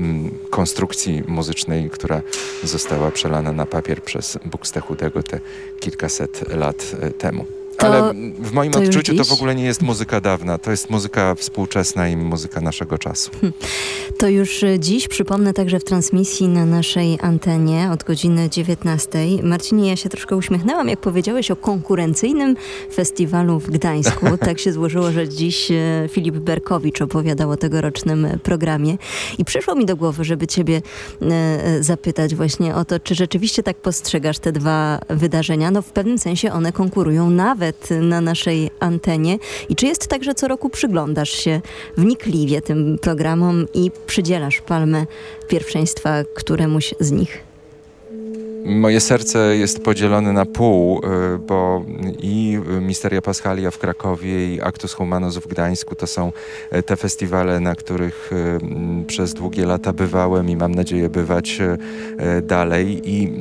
konstrukcji muzycznej, która została przelana na papier przez Buxtehudego te kilkaset lat e, temu. To, Ale w moim to odczuciu to w ogóle nie jest muzyka dawna, to jest muzyka współczesna i muzyka naszego czasu. Hm. To już e, dziś przypomnę także w transmisji na naszej antenie od godziny 19. Marcinie, ja się troszkę uśmiechnęłam, jak powiedziałeś o konkurencyjnym festiwalu w Gdańsku. Tak się złożyło, że dziś e, Filip Berkowicz opowiadał o tegorocznym programie i przyszło mi do głowy, żeby ciebie e, zapytać właśnie o to, czy rzeczywiście tak postrzegasz te dwa wydarzenia. No w pewnym sensie one konkurują nawet na naszej antenie. I czy jest tak, że co roku przyglądasz się wnikliwie tym programom i przydzielasz palmę pierwszeństwa któremuś z nich? Moje serce jest podzielone na pół, y, bo i Misteria Paschalia w Krakowie i Actus Humanus w Gdańsku to są e, te festiwale, na których y, przez długie lata bywałem i mam nadzieję bywać e, e, dalej. I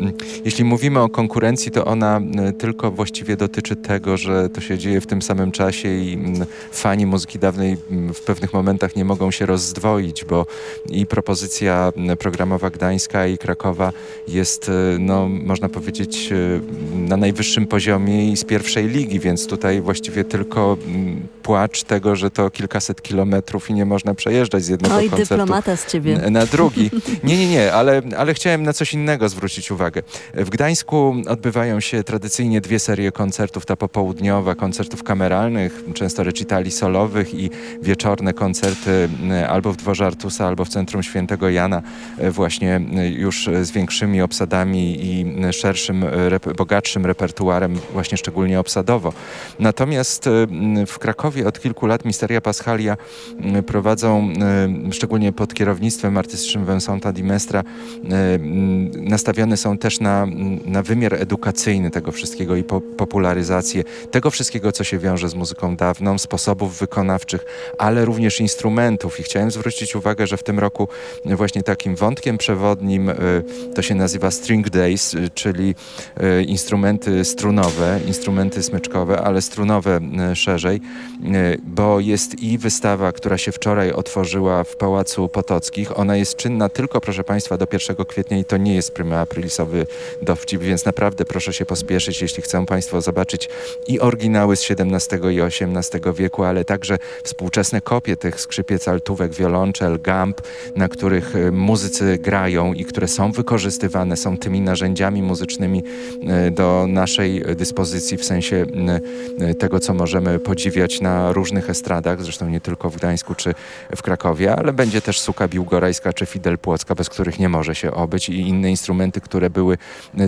jeśli mówimy o konkurencji, to ona tylko właściwie dotyczy tego, że to się dzieje w tym samym czasie i fani muzyki dawnej w pewnych momentach nie mogą się rozdwoić, bo i propozycja programowa Gdańska i Krakowa jest no, no, można powiedzieć, e, na najwyższym poziomie i z pierwszej ligi, więc tutaj właściwie tylko mm, płacz tego, że to kilkaset kilometrów i nie można przejeżdżać z jednego Oj, koncertu dyplomata z ciebie. na drugi. Nie, nie, nie, ale, ale chciałem na coś innego zwrócić uwagę. W Gdańsku odbywają się tradycyjnie dwie serie koncertów, ta popołudniowa, koncertów kameralnych, często recitali solowych i wieczorne koncerty e, albo w Dworze Artusa, albo w Centrum Świętego Jana, e, właśnie już z większymi obsadami i szerszym, rep bogatszym repertuarem, właśnie szczególnie obsadowo. Natomiast w Krakowie od kilku lat Misteria Paschalia prowadzą, szczególnie pod kierownictwem artystycznym Vincenta Di Mestra, nastawione są też na, na wymiar edukacyjny tego wszystkiego i po popularyzację tego wszystkiego, co się wiąże z muzyką dawną, sposobów wykonawczych, ale również instrumentów. I chciałem zwrócić uwagę, że w tym roku właśnie takim wątkiem przewodnim to się nazywa String Day, bass, czyli e, instrumenty strunowe, instrumenty smyczkowe, ale strunowe e, szerzej, bo jest i wystawa, która się wczoraj otworzyła w Pałacu Potockich. Ona jest czynna tylko, proszę Państwa, do 1 kwietnia i to nie jest prima aprilisowy dowcip, więc naprawdę proszę się pospieszyć, jeśli chcą Państwo zobaczyć i oryginały z XVII i XVIII wieku, ale także współczesne kopie tych skrzypiec, altówek, wiolonczel, gamp, na których muzycy grają i które są wykorzystywane, są tymi narzędziami, narzędziami muzycznymi e, do naszej dyspozycji w sensie e, tego, co możemy podziwiać na na różnych estradach, zresztą nie tylko w Gdańsku czy w Krakowie, ale będzie też Suka Biłgorajska czy Fidel Płocka, bez których nie może się obyć i inne instrumenty, które były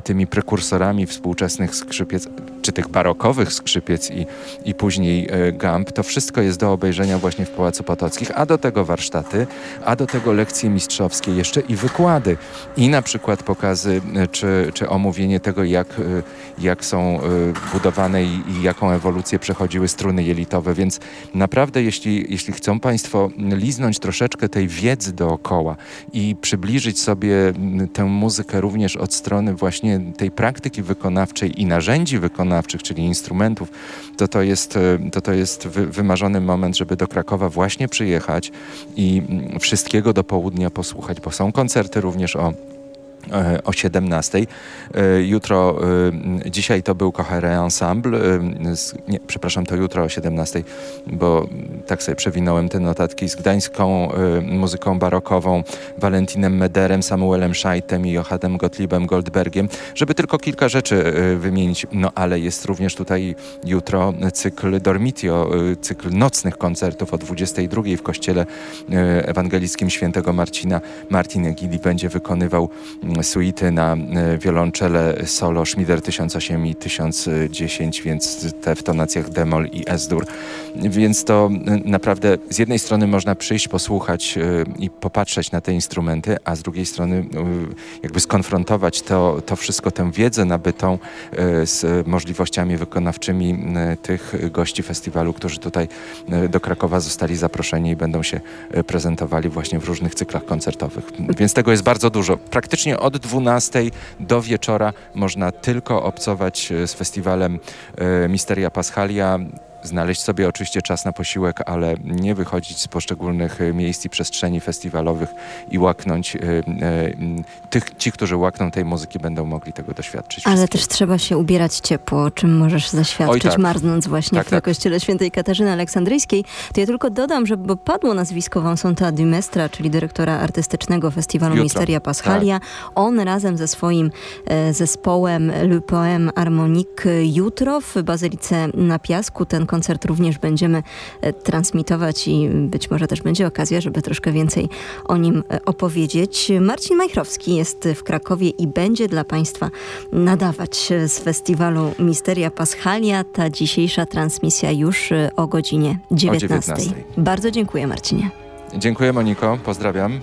tymi prekursorami współczesnych skrzypiec, czy tych barokowych skrzypiec i, i później gamp. To wszystko jest do obejrzenia właśnie w Pałacu Potockich, a do tego warsztaty, a do tego lekcje mistrzowskie jeszcze i wykłady i na przykład pokazy czy, czy omówienie tego, jak, jak są budowane i, i jaką ewolucję przechodziły struny jelitowe, więc naprawdę jeśli, jeśli chcą Państwo liznąć troszeczkę tej wiedzy dookoła i przybliżyć sobie tę muzykę również od strony właśnie tej praktyki wykonawczej i narzędzi wykonawczych, czyli instrumentów, to to jest, to to jest wy, wymarzony moment, żeby do Krakowa właśnie przyjechać i wszystkiego do południa posłuchać, bo są koncerty również o E, o 17. E, jutro, e, dzisiaj to był Cohere Ensemble, nie, przepraszam, to jutro o 17, bo tak sobie przewinąłem te notatki z gdańską muzyką barokową, Valentinem Mederem, Samuelem Scheitem i Johannem Gottliebem Goldbergiem, żeby tylko kilka rzeczy wymienić. No ale jest również tutaj jutro cykl Dormitio, cykl nocnych koncertów o 22 w kościele ewangelickim świętego Marcina. Martin Gili będzie wykonywał suity na e, wiolonczele solo Schmider 1008 i 1010, więc te w tonacjach demol i S-dur. Więc to e, naprawdę z jednej strony można przyjść, posłuchać e, i popatrzeć na te instrumenty, a z drugiej strony jakby skonfrontować to, to wszystko, tę wiedzę nabytą z możliwościami wykonawczymi tych gości festiwalu, którzy tutaj do Krakowa zostali zaproszeni i będą się prezentowali właśnie w różnych cyklach koncertowych. Więc tego jest bardzo dużo. Praktycznie od 12 do wieczora można tylko obcować e, z festiwalem e, Misteria Paschalia znaleźć sobie oczywiście czas na posiłek, ale nie wychodzić z poszczególnych e, miejsc i przestrzeni festiwalowych i łaknąć. E, e, tych, ci, którzy łakną tej muzyki, będą mogli tego doświadczyć. Ale też trzeba się ubierać ciepło, czym możesz zaświadczyć, tak. marznąc właśnie tak, w tak. kościele świętej Katarzyny Aleksandryjskiej. To ja tylko dodam, że bo padło nazwisko Vincenta Dumestra, czyli dyrektora artystycznego festiwalu Jutro. Misteria Paschalia. Tak. On razem ze swoim e, zespołem Le Poème Harmonique jutro w Bazylice na Piasku ten koncert również będziemy e, transmitować i być może też będzie okazja, żeby troszkę więcej o nim e, opowiedzieć. Marcin Majchrowski jest w Krakowie i będzie dla Państwa nadawać z festiwalu Misteria Paschalia. Ta dzisiejsza transmisja już e, o godzinie 19. O 19. Bardzo dziękuję Marcinie. Dziękuję Moniko, pozdrawiam.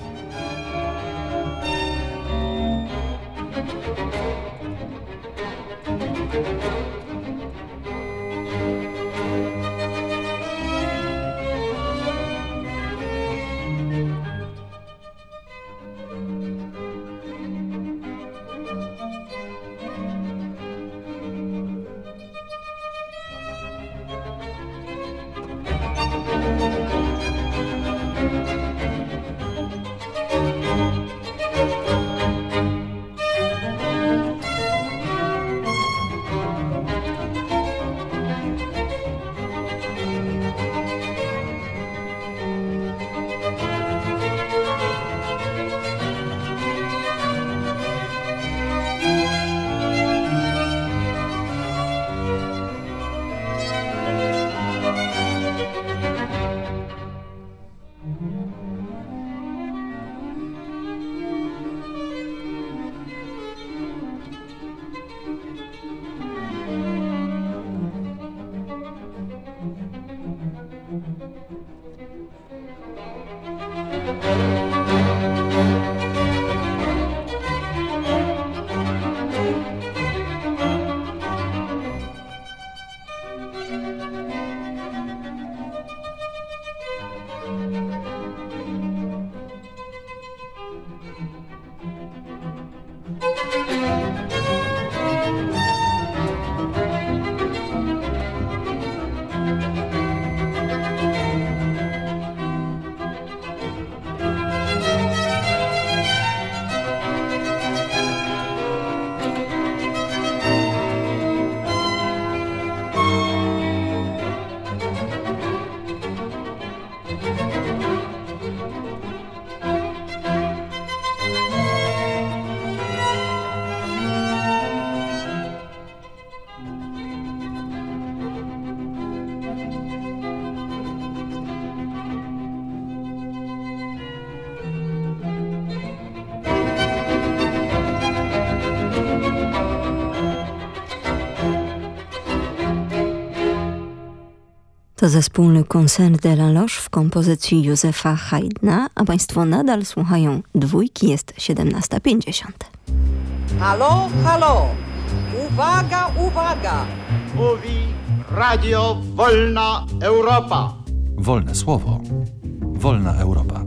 To zespólny koncert de la Loche w kompozycji Józefa Haydna, a Państwo nadal słuchają dwójki, jest 17.50. Halo, halo! Uwaga, uwaga! Mówi Radio Wolna Europa. Wolne słowo. Wolna Europa.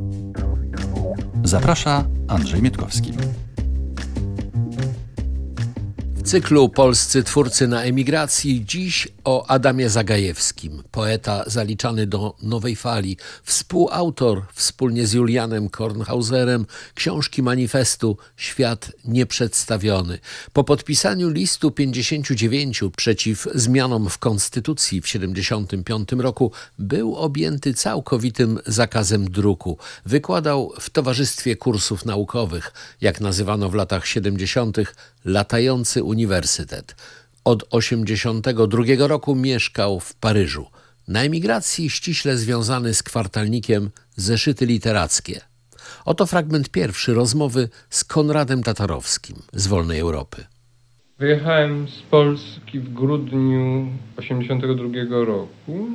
Zaprasza Andrzej Mietkowski cyklu Polscy twórcy na emigracji dziś o Adamie Zagajewskim, poeta zaliczany do nowej fali, współautor wspólnie z Julianem Kornhauserem książki manifestu Świat Nieprzedstawiony. Po podpisaniu listu 59 przeciw zmianom w konstytucji w 75 roku był objęty całkowitym zakazem druku. Wykładał w Towarzystwie Kursów Naukowych, jak nazywano w latach 70 latający uniwersytet. Od 1982 roku mieszkał w Paryżu. Na emigracji ściśle związany z kwartalnikiem Zeszyty Literackie. Oto fragment pierwszy rozmowy z Konradem Tatarowskim z Wolnej Europy. Wyjechałem z Polski w grudniu 1982 roku.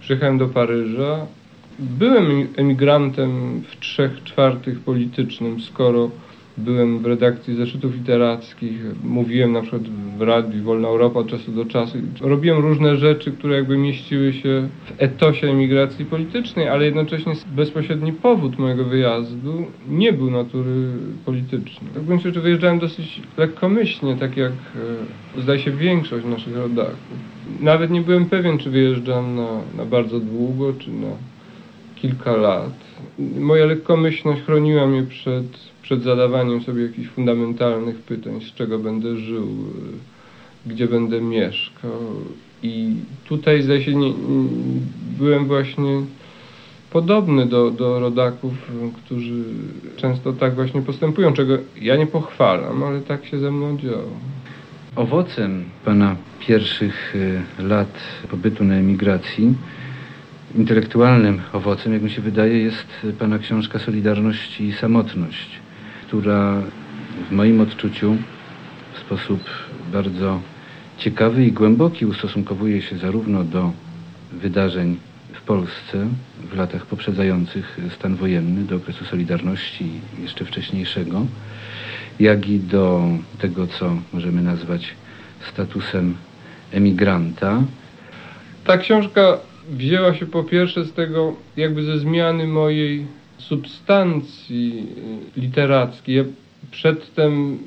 Przyjechałem do Paryża. Byłem emigrantem w trzech czwartych politycznym, skoro byłem w redakcji zeszytów literackich, mówiłem na przykład w radiu Wolna Europa od czasu do czasu. Robiłem różne rzeczy, które jakby mieściły się w etosie emigracji politycznej, ale jednocześnie bezpośredni powód mojego wyjazdu nie był natury politycznej. Tak w gruncie rzeczy wyjeżdżałem dosyć lekkomyślnie, tak jak e, zdaje się większość naszych rodaków. Nawet nie byłem pewien, czy wyjeżdżam na, na bardzo długo, czy na kilka lat. Moja lekkomyślność chroniła mnie przed przed zadawaniem sobie jakichś fundamentalnych pytań, z czego będę żył, gdzie będę mieszkał. I tutaj zdaje się, nie, byłem właśnie podobny do, do rodaków, którzy często tak właśnie postępują, czego ja nie pochwalam, ale tak się ze mną działo. Owocem pana pierwszych y, lat pobytu na emigracji, intelektualnym owocem, jak mi się wydaje, jest pana książka Solidarność i Samotność która w moim odczuciu w sposób bardzo ciekawy i głęboki ustosunkowuje się zarówno do wydarzeń w Polsce w latach poprzedzających stan wojenny, do okresu Solidarności jeszcze wcześniejszego, jak i do tego, co możemy nazwać statusem emigranta. Ta książka wzięła się po pierwsze z tego, jakby ze zmiany mojej substancji literackiej. Ja przedtem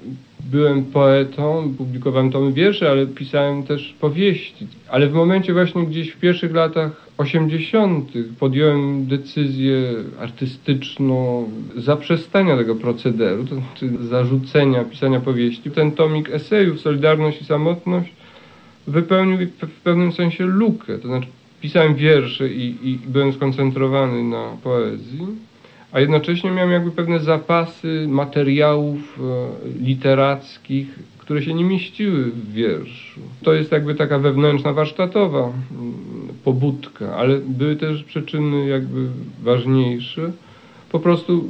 byłem poetą, publikowałem tomy wierszy, ale pisałem też powieści. Ale w momencie właśnie gdzieś w pierwszych latach 80. podjąłem decyzję artystyczną zaprzestania tego procederu, to znaczy zarzucenia pisania powieści. Ten tomik esejów Solidarność i Samotność wypełnił w pewnym sensie lukę, to znaczy pisałem wiersze i, i byłem skoncentrowany na poezji a jednocześnie miałem jakby pewne zapasy materiałów e, literackich, które się nie mieściły w wierszu. To jest jakby taka wewnętrzna, warsztatowa pobudka, ale były też przyczyny jakby ważniejsze. Po prostu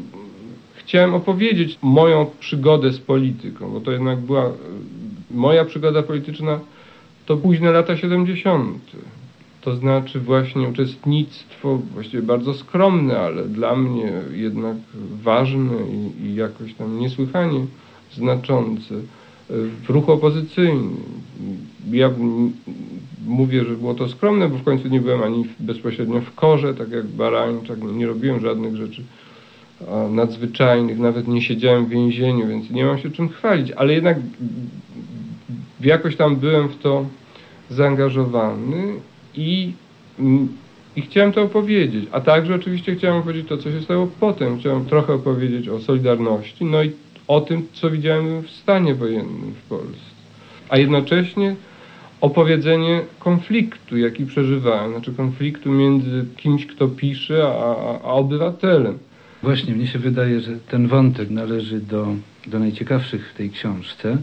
chciałem opowiedzieć moją przygodę z polityką, bo to jednak była e, moja przygoda polityczna to późne lata 70 to znaczy właśnie uczestnictwo, właściwie bardzo skromne, ale dla mnie jednak ważne i, i jakoś tam niesłychanie znaczące w ruchu opozycyjnym. Ja mówię, że było to skromne, bo w końcu nie byłem ani bezpośrednio w korze, tak jak Barańczak, nie robiłem żadnych rzeczy nadzwyczajnych, nawet nie siedziałem w więzieniu, więc nie mam się czym chwalić, ale jednak jakoś tam byłem w to zaangażowany i, mm, i chciałem to opowiedzieć. A także oczywiście chciałem opowiedzieć to, co się stało potem. Chciałem trochę opowiedzieć o Solidarności, no i o tym, co widziałem w stanie wojennym w Polsce. A jednocześnie opowiedzenie konfliktu, jaki przeżywałem, znaczy konfliktu między kimś, kto pisze, a, a obywatelem. Właśnie, mnie się wydaje, że ten wątek należy do, do najciekawszych w tej książce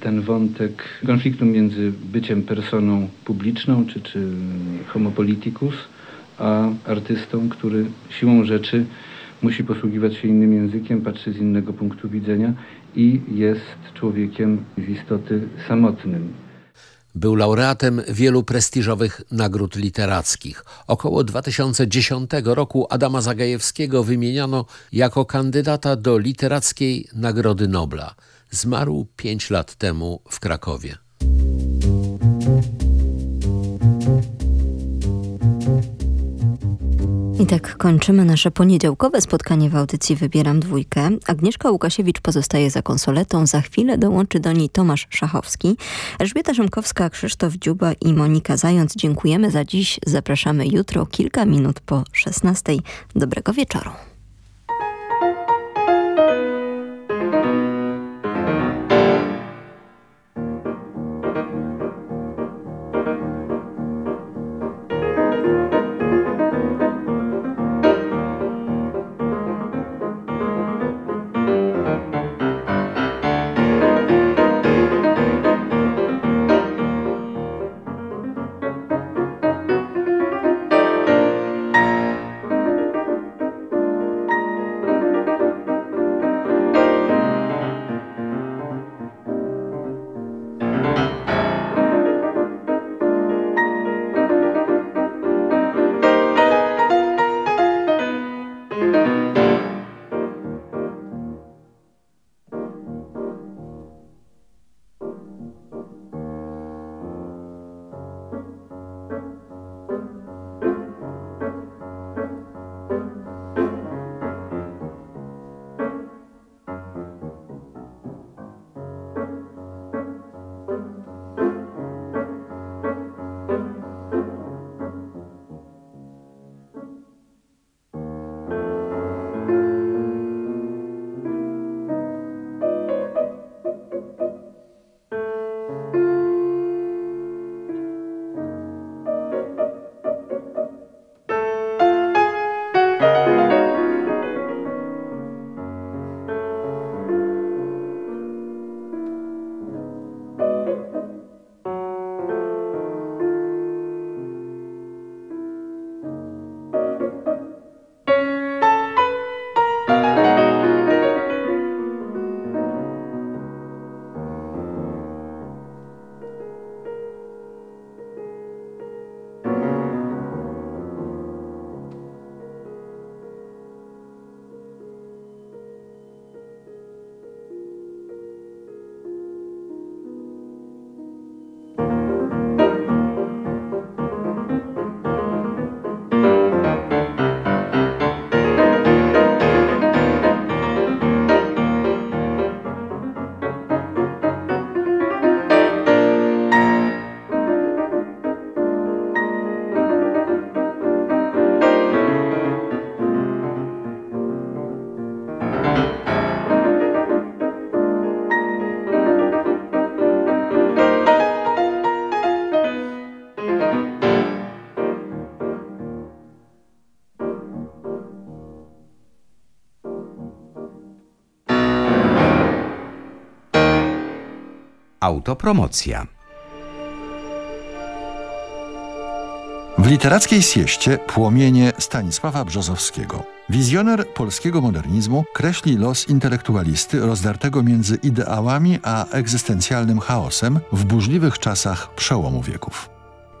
ten wątek konfliktu między byciem personą publiczną, czy, czy homo politicus, a artystą, który siłą rzeczy musi posługiwać się innym językiem, patrzy z innego punktu widzenia i jest człowiekiem z istoty samotnym. Był laureatem wielu prestiżowych nagród literackich. Około 2010 roku Adama Zagajewskiego wymieniano jako kandydata do Literackiej Nagrody Nobla. Zmarł pięć lat temu w Krakowie. I tak kończymy nasze poniedziałkowe spotkanie w audycji Wybieram Dwójkę. Agnieszka Łukasiewicz pozostaje za konsoletą. Za chwilę dołączy do niej Tomasz Szachowski. Elżbieta Rzymkowska, Krzysztof Dziuba i Monika Zając. Dziękujemy za dziś. Zapraszamy jutro kilka minut po 16. Dobrego wieczoru. Autopromocja. W literackiej sieście płomienie Stanisława Brzozowskiego. Wizjoner polskiego modernizmu kreśli los intelektualisty rozdartego między ideałami a egzystencjalnym chaosem w burzliwych czasach przełomu wieków.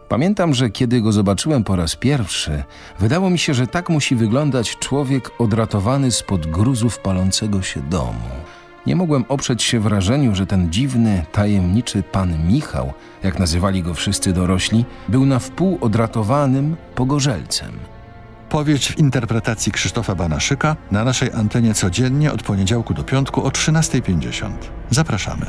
Pamiętam, że kiedy go zobaczyłem po raz pierwszy, wydało mi się, że tak musi wyglądać człowiek odratowany spod gruzów palącego się domu. Nie mogłem oprzeć się wrażeniu, że ten dziwny, tajemniczy pan Michał, jak nazywali go wszyscy dorośli, był na wpół odratowanym pogorzelcem. Powiedź w interpretacji Krzysztofa Banaszyka na naszej antenie codziennie od poniedziałku do piątku o 13.50. Zapraszamy.